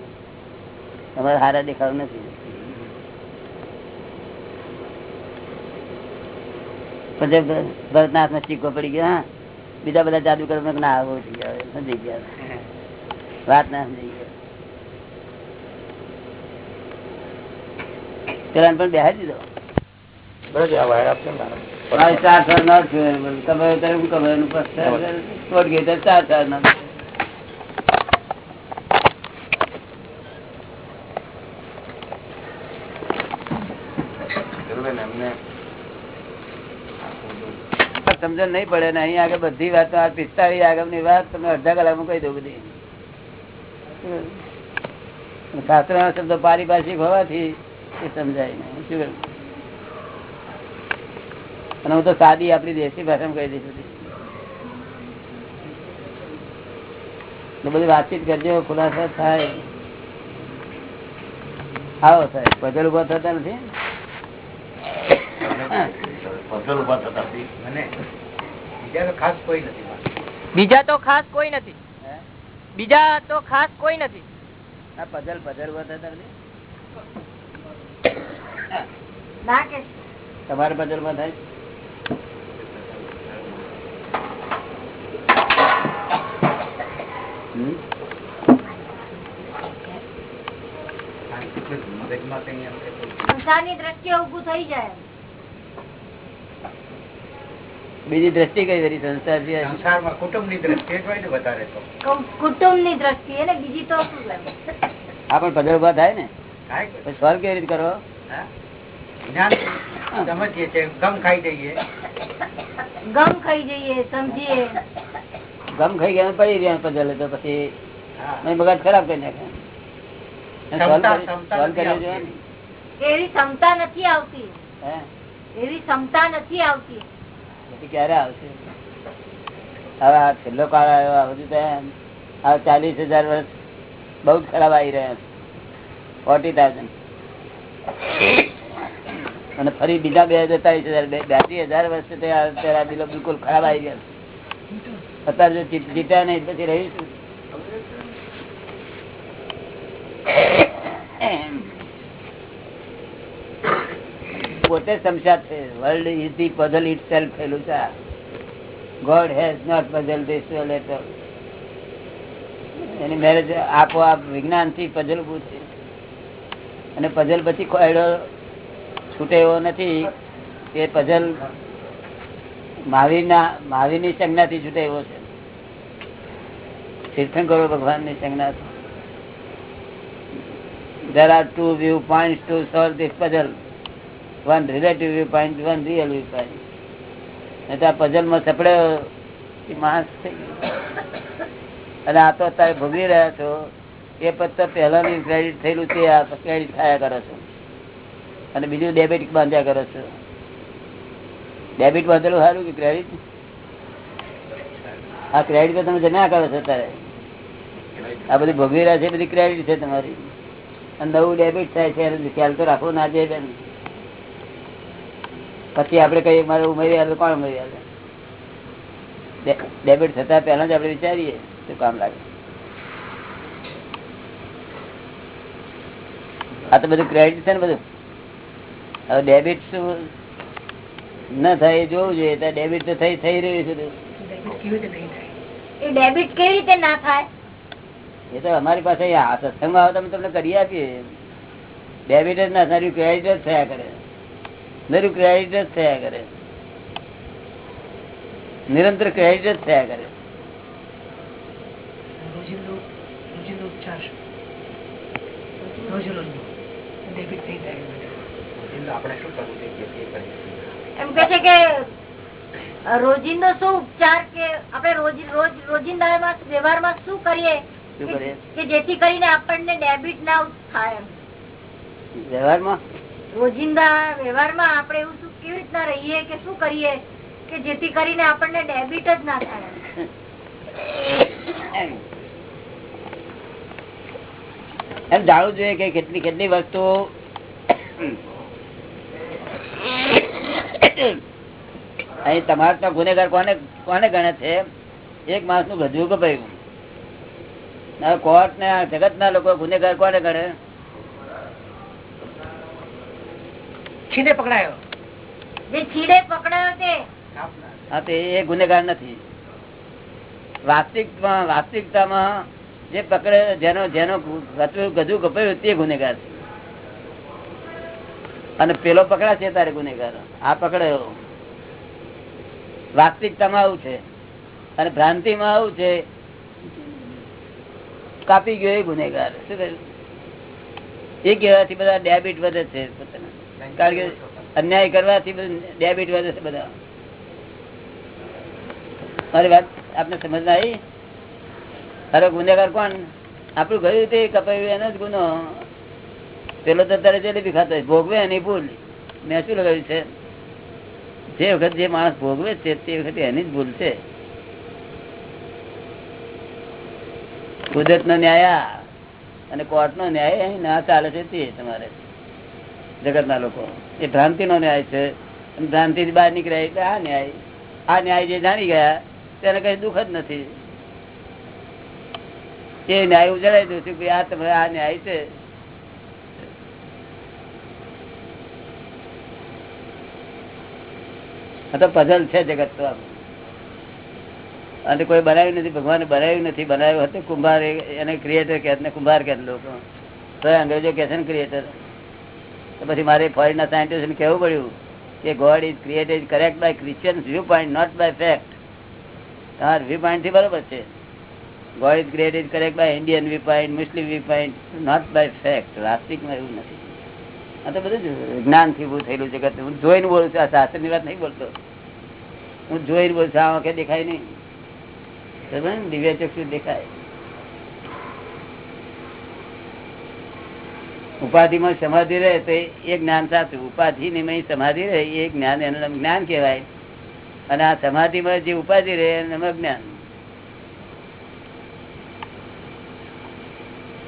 અમારે હારા દેખાવું નથી. પછી ભરતના હાથમાં ચીકો પડી ગયો હા બીજા બધા જાદુ કરો ના આવો થઈ ગયા સમજી ગયા. વાત ના સમજી ગયા. પેલા પણ બેહાડી દીધો. ચાર ચાર ના. તમે ત્યારે ખબર એનું પછી તોડ ગઈ તો ચાર નથી ના સમજણ નહીં પડે ને અહીં આગળ બધી વાતો, આ પિસ્તાળીસ આગળની વાત તમે અડધા કલાકમાં કહી દો બધી. શાસ્ત્ર ના શબ્દ પારિભાષિક હોવાથી એ સમજાય નહીં. શું અને હું તો સાદી આપણી દેશી ભાષામાં કહી દઈશ. બધી. વાતચીત કરજો, ખુલાસા થાય. આવો સાહેબ પગલ ઊભા થતા નથી? બીજા તો ખાસ કોઈ નથી? બીજા તો ખાસ કોઈ નથી. આ પઝલ પઝલ ઊભા થતા નથી? તમારે પઝલમાં થાય? સંસારની દ્રષ્ટિએ ઉભું થઈ જાય. બીજી દ્રષ્ટિ કઈ કરી સંસાર? સંસારમાં કુટુંબની દ્રષ્ટિએ જ વધારે તો. કુટુંબની દ્રષ્ટિએ ને બીજી તો આ પણ પઝલ ઊભા થાય ને? સ્વર્ગ કેવી રીતે કરો? સમજીએ ગમ ખાઈ જઈએ. ગમ ખાઈ જઈએ સમજીએ. ગમ ખાઈ ગયા પડી રહ્યા પઝલ તો પછી બગાડ ખરાબ કરી નાખે. એવી ક્ષમતા નથી આવતી. હે? એવી ક્ષમતા નથી આવતી. ચાલીસ હજાર વર્ષ બહુ ખરાબ આવી રહ્યા અને ફરી બીજા બે બેતાલીસ હજાર બ્યાસી હજાર વર્ષ બિલો બિલકુલ ખરાબ આવી ગયા અત્યારે જીત્યા નહીં, પછી રહીશું. પોતે સમસ્યા છે. World is the puzzle itself થયેલું છે God has not puzzle this letter any marriage આપોઆપ વિજ્ઞાનથી પઝલ ઉભું અને પઝલ પછી ખોયડો છૂટે એવો નથી. એ પઝલ મહાવીરના, મહાવીરની સંજ્ઞાથી છૂટે એવો છે. તીર્થંકરો ભગવાનની સંજ્ઞાથી. There are two viewpoints to solve this puzzle. Relative viewpoint, one real viewpoint. નહીં તો આ પઝલમાં સપડ્યો માણસ થઈ ગયો. અને આ તો અત્યારે ભોગવી રહ્યા છો. એ પત્તર પહેલાની ક્રેડિટ થયેલું છે આ ક્રેડિટ થયા કરો છો. અને બીજું ડેબિટ બાંધ્યા કરો છો. ડેબિટ બાંધેલું સારું કે ક્રેડિટ આ ક્રેડિટ તો તમે જમ્યા કરો છો અત્યારે. આ બધી ભોગવી રહ્યા છે બધી ક્રેડિટ છે તમારી. અને નવું ડેબિટ થાય છે ખ્યાલ તો રાખવો ના બેન. પછી આપડે કઈ મારે ઉમેરી આવે કોણ ઉમેરી આવે ડેબિટ થતા પહેલા જ આપડે વિચારીએ શું કામ લાગે. આ તો બધું ક્રેડિટ છે ને બધું? હવે ડેબિટ શું ના થાય એ જોવું જોઈએ તો ડેબિટ તો થઈ થઈ રહ્યું છે ડેબિટ કેવી રીતે ના થાય? એ તો અમારી પાસે આ સત્સંગમાં આવે તો અમે તમને કરી આપીએ. ડેબિટ જ ના થાય ક્રેડિટ જ થયા કરે. નર્યું ક્રેડિટ જ થયા કરે. નિરંતર ક્રેડિટ જ થયા કરે. આપણે શું કરવું છે? કે તે કરીએ. એમ કે છે કે રોજિંદો શું ઉપચાર કે આપણે રોજ રોજ રોજિંદા વ્યવહારમાં શું કરીએ? શું કરીએ? કે જેથી કરીને આપણને ડેબિટ ના થાય એમ. વ્યવહારમાં? રોજિંદા વ્યવહારમાં આપણે એવું શું કેવી રીતના રહીએ કે શું કરીએ કે જેથી કરીને આપણને ડેબિટ જ ના થાય? એમ. જાણવું જોઈએ કે કેટલી કેટલી વસ્તુઓ અહીં તમારા ગુનેગાર કોને કોને ગણે છે? એક માણસનું ગજવું કપાયું કોર્ટ ને જગત ના લોકો ગુનેગાર કોને ગણે? છીને પકડાયો. જે છીડે પકડાયો તે. હા તો એ ગુનેગાર નથી. વાસ્તવિકમાં વાસ્તવિકતામાં જે પકડે જેનો જેનો ગજુ ગજુ કપાયું તે ગુનેગાર છે. અને પેલો પકડાશે તારે ગુનેગાર. આ પકડાયો. વાસ્તવિકતામાં આવું છે. અને ભ્રાંતિમાં આવું છે. કાપી ગયો એ ગુનેગાર. શું કહ્યું એ કહેવાથી બધા ડેબિટ વધે છે. પોતાના. કારણ કે અન્યાય કરવાથી ડેબિટ વધે છે બધા. મારી વાત આપને સમજ આવી? અરે ગુનેગાર કોણ? આપણું ગયું તે કપાયું એનો જ ગુનો. પેલો તો તારે જલેબી ખાતો ભોગવે એની ભૂલ. મેં શું લગાવ્યું છે? જે વખત જે માણસ ભોગવે છે, તે વખતે એની જ ભૂલ છે. કુદરત નો ન્યાય અને કોર્ટ નો ન્યાય અહીં ના ચાલે છે તે તમારે. જગત ના લોકો. એ ભ્રાંતિ નો ન્યાય છે. ભ્રાંતિ બહાર નીકળ્યા એટલે આ ન્યાય. આ ન્યાય જે જાણી ગયા, તેને કઈ દુઃખ જ નથી. એ ન્યાય ઉજળાઈ દઉં છું કે આ તમે આ ન્યાય છે. તો પઝલ છે જગત તો. અને કોઈ બનાવ્યું નથી, ભગવાને બનાવ્યું નથી. બનાવ્યું હતું કુંભાર એને ક્રિએટર કે કુંભાર કે લોકો. તો અંગ્રેજો કે છે ને ક્રિએટર તો પછી મારે ફોરેન ના સાયન્ટિસ્ટ કહેવું પડ્યું કે God is created correct by Christian view point not by fact તમારા વ્યૂ પોઈન્ટથી બરોબર છે. God is created correct by Indian view point Muslim view point not by fact વાસ્તવિકમાં એવું નથી. આ તો બધું જ્ઞાનથી ઉભું થયેલું છે. કે હું જોઈને બોલું છું, આ શાસ્ત્રની વાત નહીં બોલતો. હું જોઈને બોલું છું આ વખતે દેખાય નહીં? દિવ્ય ચક્ષુ દેખાય. ઉપાધિમાં સમાધિ રહે તો એ જ્ઞાન સાચું. ઉપાધિ ની સમાધિ રહે, એ જ્ઞાન એનું જ્ઞાન કહેવાય. અને આ સમાધિમાં જે ઉપાધિ રહે, એનું જ્ઞાન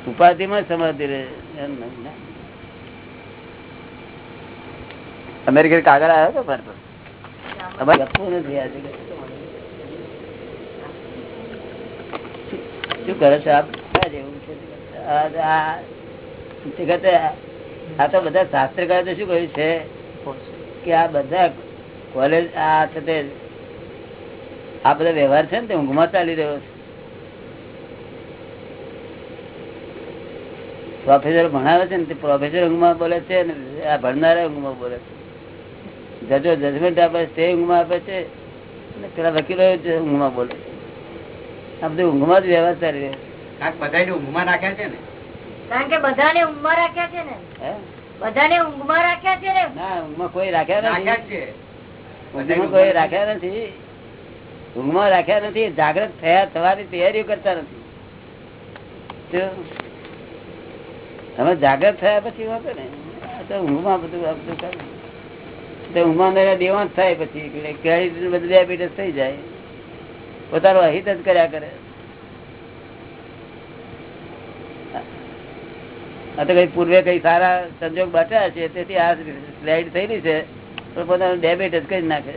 ઉપાધિમાં સમાધિ રહે એમ અમેરિકન કાગળ આવ્યો હતો મારે લખવું નથી શું કરે છે આપ? જેવું છે. આ- તો બધા શાસ્ત્રકારો તો શું કહ્યું છે? કે આ બધા કોલેજ આ છે તે, આ બધા વ્યવહાર છે ને તે ઊંઘમાં ચાલી રહ્યો છે. પ્રોફેસર ભણાવે છે ને તે પ્રોફેસર ઊંઘમાં બોલે છે ને આ ભણનારા ઊંઘમાં બોલે છે. જજો જજમેન્ટ આપે તે ઊંઘમાં આપે છે ને પેલા વકીલો ઊંઘમાં બોલે છે. આ બધું ઊંઘમાં જ વ્યવહાર ચાલી રહ્યો છે. ઊંઘમાં નાખ્યા છે ને? કારણ કે બધાને ઊંઘમાં રાખ્યા છે ને. બધાને ઊંઘમાં રાખ્યા છે ને. ના ઊંઘમાં કોઈ રાખ્યા નથી. ઊંઘમાં કોઈ રાખ્યા નથી. ઊંઘમાં રાખ્યા નથી જાગૃત થયા થવાની તૈયારીઓ કરતા નથી. તમે જાગૃત થયા પછી વાપરે ને તો ઊંઘમાં બધું આ બધું કરે તો ઊંઘમાં મેળા દેવાંત થાય પછી. કેળી બધું ડાયાબિટીસ થઈ જાય. પોતાનું અહિત જ કર્યા કરે. કઈ પૂર્વે કઈ સારા સંજોગ બચ્યા છે, તેથી આ સ્લાઇડ થયેલી છે તો પોતાનું ડેબિટ જ કરી નાખે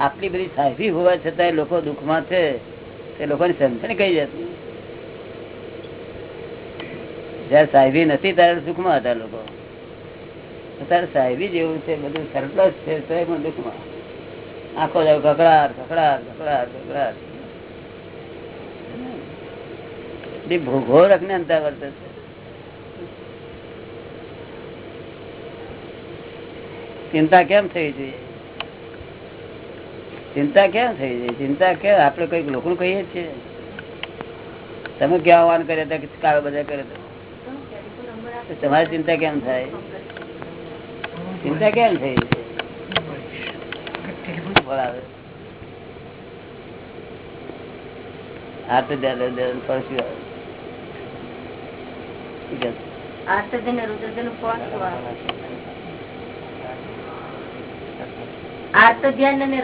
આટલી બધી સાહેબી હોવા છતાં લોકો દુઃખમાં છે, તે લોકોની સમજણ કઈ જતી જયારે સાહેબી નથી, ત્યારે સુખમાં હતા લોકો. અત્યારે સાહેબી જેવું છે, બધું સરપ્લસ છે તો દુઃખમાં. આખો જાવ ઘકડાટ ઘકડાટ ઘકડાટ ઘકડાટ બી ને અંતર વર્તે છે. ચિંતા કેમ થઈ જોઈએ ચિંતા કેમ થઈ જાય ચિંતા કેમ? આપડે કંઈક લોકો કહીએ છીએ. તમે ક્યાં આવવાન કર્યા હતા કાળો બધા કર્યા હતા? તમારી ચિંતા કેમ થાય? ચિંતા કેમ થઈ?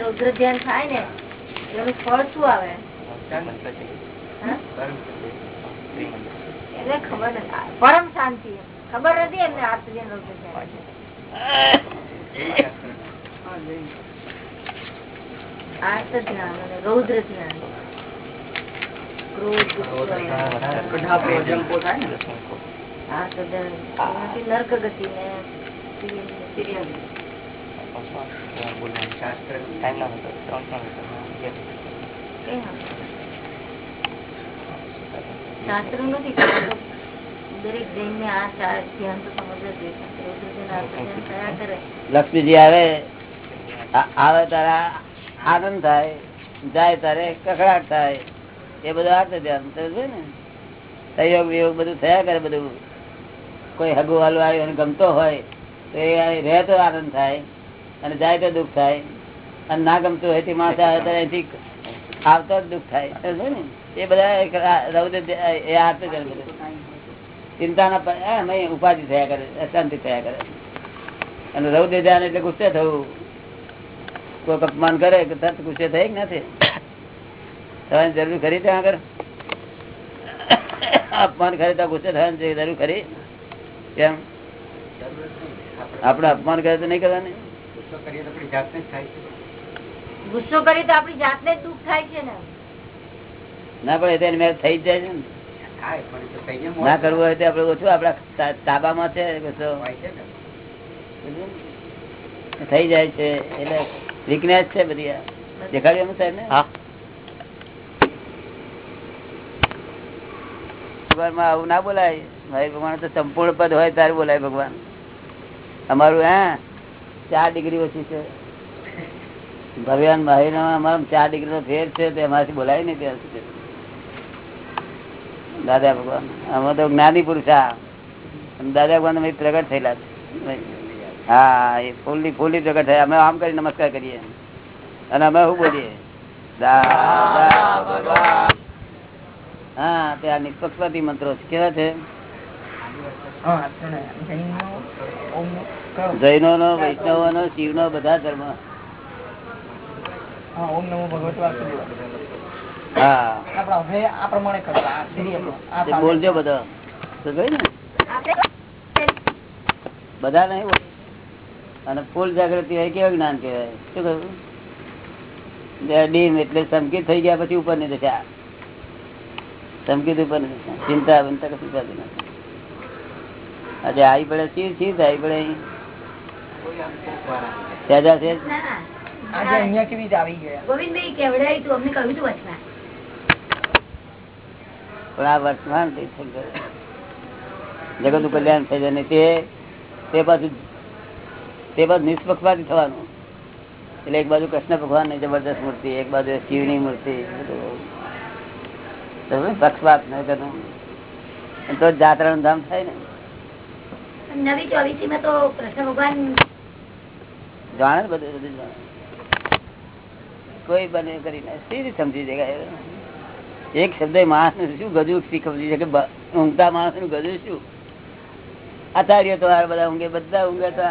રુદ્ર ધ્યાન થાય ને, એનું ફળ શું આવે? ખબર નથી. પરમ શાંતિ ખબર નથી એમને આર્ત ધ્યાન રુદ્ર ધ્યાન. આર્ત ધ્યાન અને રૌદ્ર ધ્યાન ક્રોધ ગુસ્સો, આર્ત ધ્યાન એનાથી નર્ક ગતિ ને તિર્યક ગતિ. કઈ હા. શાસ્ત્ર નથી કહેતો. દરેક જૈન ને આ ચાર ધ્યાન તો સમજવા જોઈએ લક્ષ્મીજી આવે આવે તારે આનંદ થાય, જાય તારે કકડાટ થાય, એ બધું આર્ત ધ્યાન સમજે ને? સહયોગ વિયોગ બધું થયા કરે બધું. કોઈ હગુ વાલું આવ્યું ગમતો હોય, તો એ રહે તો આનંદ થાય, અને જાય તો દુઃખ થાય, અને ના ગમતું હોય તે માણસ આવે તો એથી આવતો જ દુઃખ થાય સમજે ને? એ બધા રૌદ્ર એ આર્ત ધ્યાન બધું ચિંતાના ઉપાધિ થયા કરે અશાંતિ થયા કરે. અને રૌદ્ર ધ્યાન એટલે ગુસ્સે થવું. કોઈક અપમાન કરે કે તરત ગુસ્સે થાય કે નથી? થવાની જરૂર ખરી ત્યાં આગળ? અપમાન કરે તો ગુસ્સે થવાની જરૂર ખરી. કેમ? આપણે અપમાન કરે તો નહીં કરવાની. ગુસ્સો કરી તો આપણી જાતને જ દુઃખ થાય છે ને. ના પણ તો એની થઈ જ જાય છે ને. ના કરવું હોય તો આપડે ઓછું આપડા તાબામાં છે થઈ જાય છે એટલે વીકનેસ છે બધી દેખાડ્યું એમ સાહેબ ને ભગવાનમાં આવું ના બોલાય. મારી ભગવાન તો સંપૂર્ણ પદ હોય ત્યારે બોલાય ભગવાન. અમારું હે? ચાર ડિગ્રી ઓછી છે. ભગવાન ભાઈ અમારા ચાર ડિગ્રી નો ફેર છે તે અમારાથી બોલાય નહીં ત્યાં સુધી. દાદા ભગવાન. અમે તો જ્ઞાની પુરુષા દાદા ભગવાન અમે પ્રગટ થયેલા હા, એ ફૂલની ફૂલની પ્રગટ થયા. અમે આમ કરી નમસ્કાર કરીએ. અને અમે શું બોલીએ? હા, તે આ નિષ્પક્ષપાતી મંત્રો કેવા છે? જૈનો નો વૈષ્ણવો નો શિવ નો બધા ધર્મ. ઓમ નમો ભગવતે બોલજો બધો. બધા નહીં અને ફૂલ જાગૃતિ હોય કેવું જ્ઞાન કહેવાય? શું કહ્યું? ડીમ એટલે સંકિત થઈ ગયા પછી ઉપરની દશા સંકિત ઉપરની ચિંતા બનતા કશું થતી નથી. આજે આવી પડે શી શી આવી પડે સહેજા. આજે અહીંયા કેવી આવી ગયા? ગોવિંદભાઈ કેવડાય તું? અમને કહ્યું તું વચમાં. પણ આ વર્તમાન જગતનું કલ્યાણ થઈ જાય તે તે બાજુ તે બાજુ નિષ્પક્ષપાતી થવાનું. એટલે એક બાજુ કૃષ્ણ ભગવાનની જબરદસ્ત મૂર્તિ એક બાજુ શિવની મૂર્તિ પક્ષપાત ન કરવું. તો જાત્રા નું ધામ થાય ને. નવી ચોવીસી માં તો કૃષ્ણ ભગવાન જાણે બધું બધું જાણે. કોઈ બને કરીને. સીધી સમજી જાય એક શબ્દ માણસ ને શું ગજુ શીખવતી છે કે ઊંઘતા માણસનું ગજુ શું? આચાર્ય તો આ બધા ઊંઘે બધા ઊંઘે તો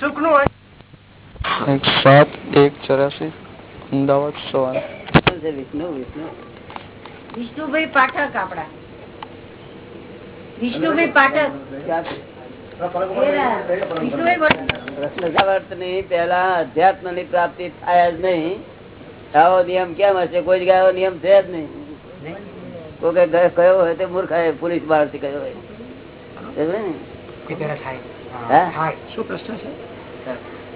સુખનું હોય. એક સાત એક ચોરાસી અમદાવાદ સવાર. વિષ્ણુ? વિષ્ણુ? વિષ્ણુભાઈ પાઠક આપડા વિષ્ણુભાઈ પાઠક. ની પેલા અધ્યાત્મની પ્રાપ્તિ થાય જ નહીં. આવો નિયમ કેમ હશે? કોઈ જગ્યાએ નિયમ છે જ નહીં. કોઈ કયો હોય તે મૂર્ખ પોલીસ બહારથી કયો હોય. ને? એ પેલા થાય. હા? થાય. શું પ્રશ્ન છે?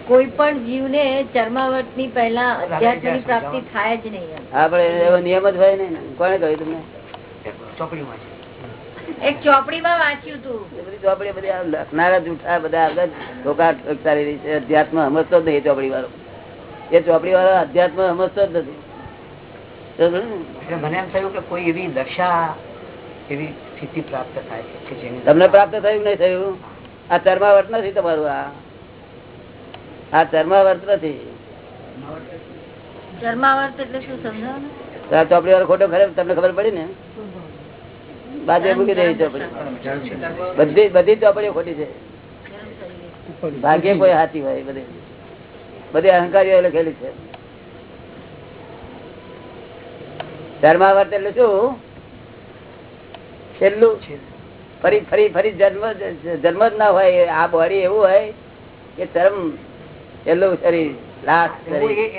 કોઈ પણ જીવને ચર્માવટની પહેલા અધ્યાત્મની પ્રાપ્તિ થાય જ નહીં. આપડે એવો નિયમ જ હોય ને. કોને કહ્યું તમને? ચોપડીમાં એક ચોપડીમાં વાંચ્યું તું. બધી ચોપડી બધી લખનારા જૂઠા બધા ઠોકા ઠોક ચાલી રહી છે. અધ્યાત્મ સમજતો જ નહીં ચોપડી વાળો એ ચોપડી વાળો અધ્યાત્મ સમજતો જ નથી. સમજ્યો ને? એટલે મને એમ થયું કે કોઈ એવી દશા એવી સ્થિતિ પ્રાપ્ત થાય છે તમને પ્રાપ્ત થયું નહીં થયું? આ ચર્માવર્ત નથી તમારું આ. આ ચર્માવર્ત નથી. ચર્માવર્ત એટલે શું સમજાવો ચોપડી વાળો ખોટો ખરે? તમને ખબર પડી ને? બાજુ મૂકી દેવી ચોપડી. બધી બધી ચોપડીઓ ખોટી છે. ભાગ્ય કોઈ હાથી હોય બધી. બધી અહંકારીઓ લખેલી છે. ધર્માવર્ત એટલે શું? છેલ્લું. ફરી ફરી ફરી જન્મ જન્મ જ ના હોય આ બોડી એવું હોય કે ધર્મ છેલ્લું શરીર લાસ્ટ શરીર.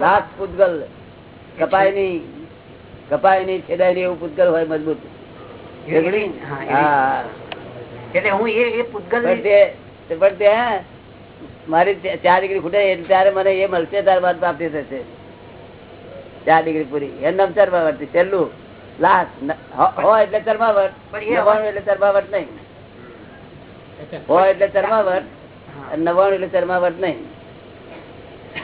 લાસ્ટ પૂતગલ કપાય નહીં કપાય નહીં છેદાય નહીં એવું પૂતગલ હોય મજબૂત. મારી ચાર ડિગ્રી ખૂટે ત્યારે મને એ મળશે ત્યાર બાદ પ્રાપ્તિ થશે. ચાર ડિગ્રી પૂરી. એમ નામ છેલ્લું. લાસ્ટ હોય એટલે ચરમાવટ. નવાણું એટલે ચરમાવટ નહીં. હોય એટલે ચરમાવટ. નવાણું એટલે ચરમાવટ નહીં.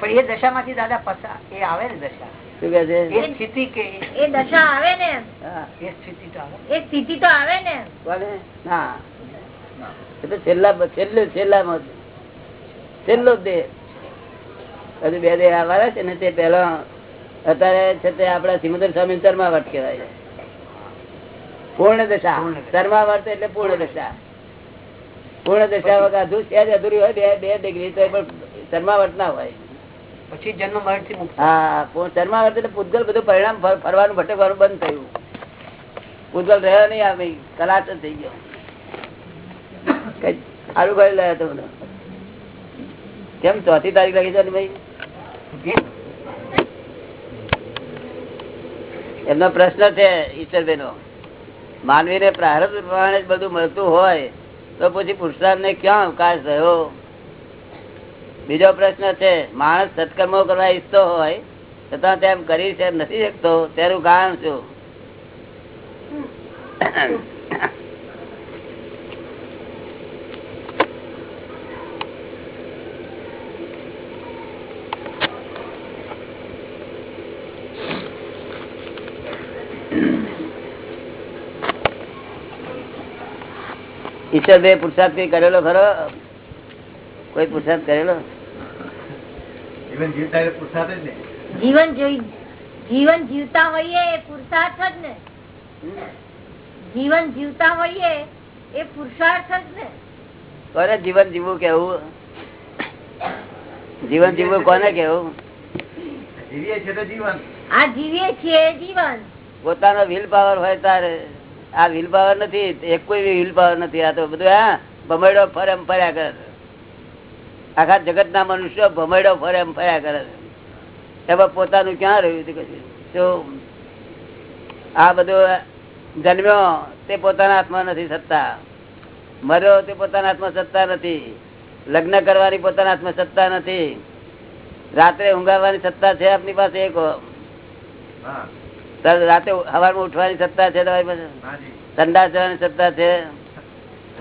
પણ એ દશામાંથી દાદા પસા એ આવે ને દશા. શું કે છે? એ સ્થિતિ કે એ દશા આવે ને. હા. એ સ્થિતિ તો આવે. એ સ્થિતિ તો આવે ને. કોને? ના. એ તો છેલ્લા છેલ્લું છેલ્લામાં છેલ્લો દેહ. હજુ બે દેહ આવવાના છે ને તે પેલા અત્યારે છે તે આપડા સિમંદર સ્વામી શર્માવટ કહેવાય પૂર્ણ દશા. શર્માવટ એટલે પૂર્ણ દશા. પૂર્ણ દશા વગર અધુ સહેજ અધૂરી હોય બે બે ડિગ્રી તો એ પણ શર્માવટ ના હોય. પછી જન્મ મરણથી મુક્ત. હા ચરમાવર્ત એટલે પૂતગલ બધું પરિણામ ફરવાનું ભટકવાનું બંધ થયું. પૂતગલ રહ્યો નહીં આ ભાઈ કલાક થઈ ગયો. સારું કરી લાયા તમને કેમ ચોથી તારીખ લાગી છે ભાઈ? એમનો પ્રશ્ન છે ઈશ્વરભાઈ નો માનવી ને પ્રારંભ પ્રમાણે જ બધું મળતું હોય તો પછી પુરુષાર્થ ને ક્યાં અવકાશ રહ્યો બીજો પ્રશ્ન છે, માણસ સત્કર્મો કરવા ઈચ્છતો હોય છતાં તેમ કરી છે, નથી શકતો, તેનું કારણ શું? ઈશ્વરભાઈ પુરુષાર્થ કઈ કરેલો ખરો? કોઈ પુરુષાર્થ કરેલો? જીવન જીવતા હોઈએ એ પુરુષાર્થ જ ને. જીવન જીવતા હોઈએ એ પુરુષાર્થ જ ને. કોને જીવન જીવવું કેવું? જીવન જીવવું કોને કેવું? જીવીએ છીએ તો જીવન. આ જીવીએ છીએ જીવન. પોતાનો વિલ પાવર હોય તારે. આ વિલ પાવર નથી એક કોઈ વિલ પાવર નથી. આ તો બધું હા ભમેડો ફરે ફર્યા કરે. આખા જગત ના મનુષ્ય ભમેડો ફરે એમ ફર્યા કરે એમાં પોતાનું ક્યાં રહ્યું હતું કશું? શું આ બધું જન્મ્યો તે પોતાના હાથમાં નથી સત્તા. મર્યો તે પોતાના હાથમાં સત્તા નથી. લગ્ન કરવાની પોતાના હાથમાં સત્તા નથી. રાત્રે ઊંઘાવાની સત્તા છે આપની પાસે એક? રાતે સવારમાં ઉઠવાની સત્તા છે તમારી પાસે? સંડાસ જવાની સત્તા છે?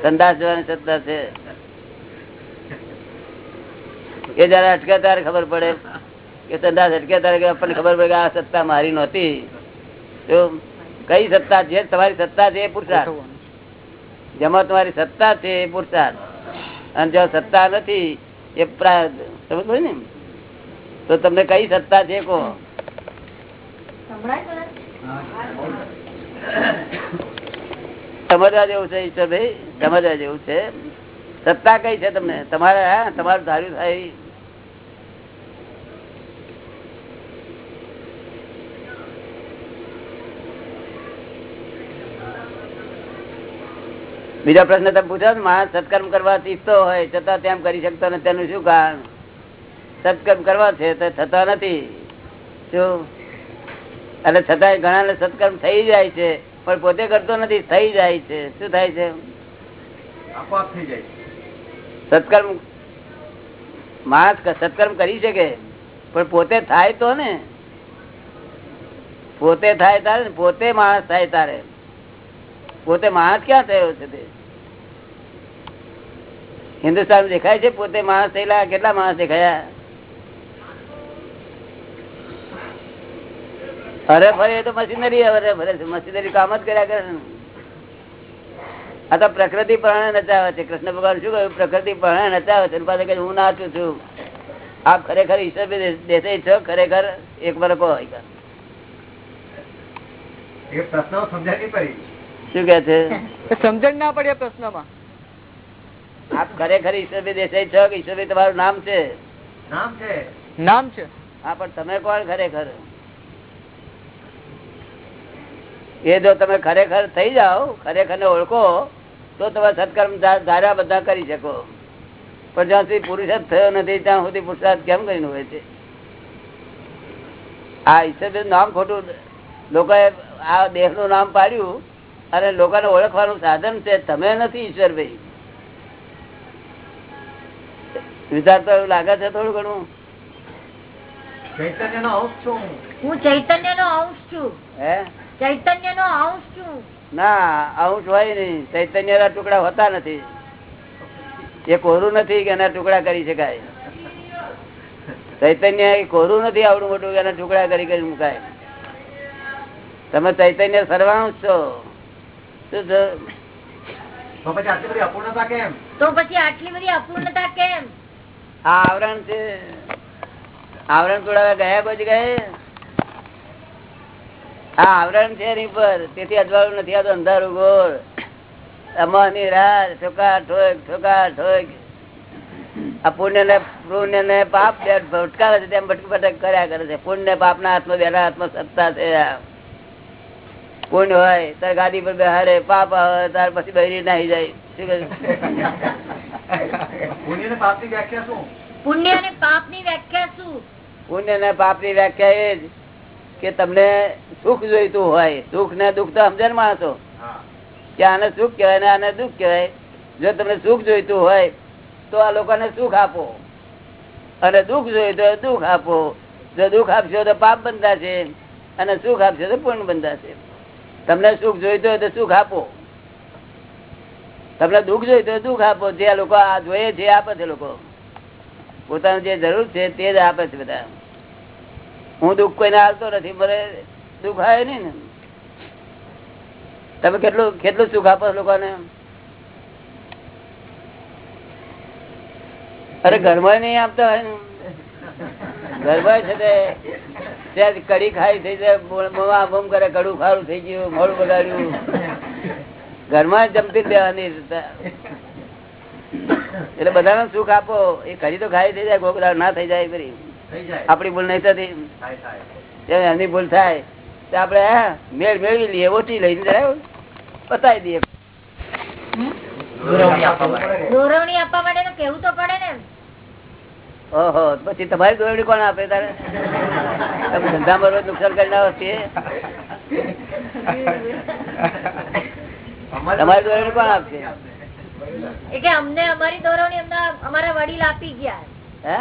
સંડાસ જવાની સત્તા છે? એ જયારે અટકે ત્યારે ખબર પડે. કે સંદાસ અટકે ત્યારે આપણને ખબર પડે કે આ સત્તા મારી નહોતી. તો કઈ સત્તા જે તમારી સત્તા છે એ પુરુષાર્થ જેમાં તમારી સત્તા છે એ પુરુષાર્થ અને જો સત્તા નથી, એ સમજ ને? તો તમને કઈ સત્તા છે કહો. સમજવા જેવું છે ઈશ્વરભાઈ? સમજવા જેવું છે. સત્તા કઈ છે તમને? તમારે, હા, તમારું ધાર્યું થાય. બીજો પ્રશ્ન તમે પૂછો ને માણસ સત્કર્મ કરવા ઈચ્છતો હોય છતાં તેમ કરી શકતો નથી. તેનું શું કારણ? સત્કર્મ કરવા છે તો થતા નથી. શું? અને છતાંય ઘણા સત્કર્મ થઈ જાય છે પણ પોતે કરતો નથી થઈ જાય છે. શું થાય છે? સત્કર્મ માણસ સત્કર્મ કરી શકે પણ પોતે થાય તો ને? પોતે થાય તારે ને પોતે માણસ થાય તારે. પોતે માણસ ક્યાં થયો છે તે? હિન્દુસ્તાન દેખાય છે? પોતે માણસ થયેલા કેટલા માણસ દેખાયા? અરે ફરે એ તો મશીનરી અરે ફરે મશીનરી કામ જ કર્યા કરે આ તો પ્રકૃતિ પ્રાણે નચાવે છે. કૃષ્ણ ભગવાન શું કહ્યું? પ્રકૃતિ પ્રાણે નચાવે છે. પાસે કહે હું નાચું છું. આપ ખરેખર ઈશ્વર દેશે છો? ખરેખર એક વાર કહો પ્રશ્ન સમજાય નહીં પડી? શું કે છે? સમજણ ના પડે પ્રશ્નમાં. આપ ખરેખર ઈશ્વરભાઈ દેસાઈ છો કે ઈશ્વરભાઈ તમારું નામ છે? નામ છે. નામ છે. હા પણ તમે કોણ ખરેખર એ જો તમે ખરેખર થઈ જાઓ ખરેખર ને ઓળખો તો તમે સત્કર્મ ધા- ધાર્યા બધા કરી શકો. પણ જ્યાં સુધી પુરુષાર્થ થયો નથી ત્યાં સુધી પુરુષાર્થ કેમ કરીને હોય છે? આ ઈશ્વરભાઈ નામ ખોટું લોકોએ આ દેહનું નામ પાડ્યું અને લોકોને ઓળખવાનું સાધન છે. તમે નથી ઈશ્વરભાઈ. વિચાર તો એવું લાગે છે થોડું ઘણું. ચૈતન્ય નો અંશ છું હું. હું ચૈતન્ય નો અંશ છું. હે? ચૈતન્ય નો અંશ છું. ના અંશ હોય નહીં. ચૈતન્ય ના ટુકડા હોતા નથી. એ કોરું નથી કે એના ટુકડા કરી શકાય. ચૈતન્ય એ કોરું નથી આવડું મોટું કે એના ટુકડા કરી કરી મુકાય. તમે ચૈતન્ય સર્વાંશ છો. શું છો? તો પછી આટલી બધી અપૂર્ણતા કેમ? તો પછી આટલી બધી અપૂર્ણતા કેમ? આ આવરણ છે. આવરણ તોડાવા ગયા કોઈ ગયે હા આવરણ છે એની પર. તેથી અજવાળું નથી આવતું, અંધારું ગોળ. અમાની રાત ઠોકા ઠોક ઠોકા ઠોક આ પુણ્ય ને પુણ્ય ને પાપ બે ભટકાવે છે, તેમ ભટક ભટક કર્યા કરે છે. પુણ્ય પાપ ના હાથમાં, બેના હાથમાં સત્તા છે. પુણ્ય હોય, તાર ગાડી પર બેહાડે પાપ આવે, તાર પછી બહેરી નાહી જાય? પુણ્ય ને પાપની વ્યાખ્યા શું? પુણ્ય અને પાપની વ્યાખ્યા શું? પુણ્ય ને પાપની વ્યાખ્યા એ જ કે તમને સુખ જોઈતું હોય સુખ ને દુઃખ તો સમજણ માણસો. કે આને સુખ કહેવાય ને આને દુઃખ કહેવાય. જો તમને સુખ જોઈતું હોય તો આ લોકોને સુખ આપો. અને દુઃખ જોઈતું હોય તો દુઃખ આપો. જો દુઃખ આપશો તો પાપ બંધાશે. અને સુખ આપશો તો પૂર્ણ બંધાશે. તમને સુખ જોઈતું હોય તો સુખ આપો. તમને દુઃખ જોઈતું તો દુઃખ આપો. જે લોકો આ જોઈએ છે આપે છે લોકો. પોતાનું જે જરૂર છે, તે જ આપે છે બધા. હું દુઃખ કોઈને આવતો નથી, મને દુઃખ આવે નહીં ને. તમે કેટલું કેટલું સુખ આપો લોકોને? અરે ઘરમાં નહીં આપતા હોય ઘરમાં છે તે. ત્યાં કઢી ખાઈ થઈ જાય બમ કરે કડું ખારું થઈ ગયું મોડું બગાડ્યું. ઘરમાં જમતી જ દેવાની એટલે બધાને સુખ આપો. એ ખરી તો ખાઈ થઈ જાય ગોગલા ના થઈ જાય ફરી આપડી આપણી ભૂલ નહીં થતી. થાય થાય. એની ભૂલ થાય તો આપડે હા મેળ મેળવી લઈએ ઓછી લઈને જરા બતાવી દઈએ. દોરવણી આપવા માટે. દોરવણી આપવા માટે તો કેવું તો પડે ને. ઓહો પછી તમારી દોરવણી કોણ આપે તારે? ધંધામાં રોજ નુકસાન કરી ના તમારી દોરડી કોણ આપશે? એટલે અમને અમારી દોરવણી અમને અમારા વડીલ આપી ગયા. હે?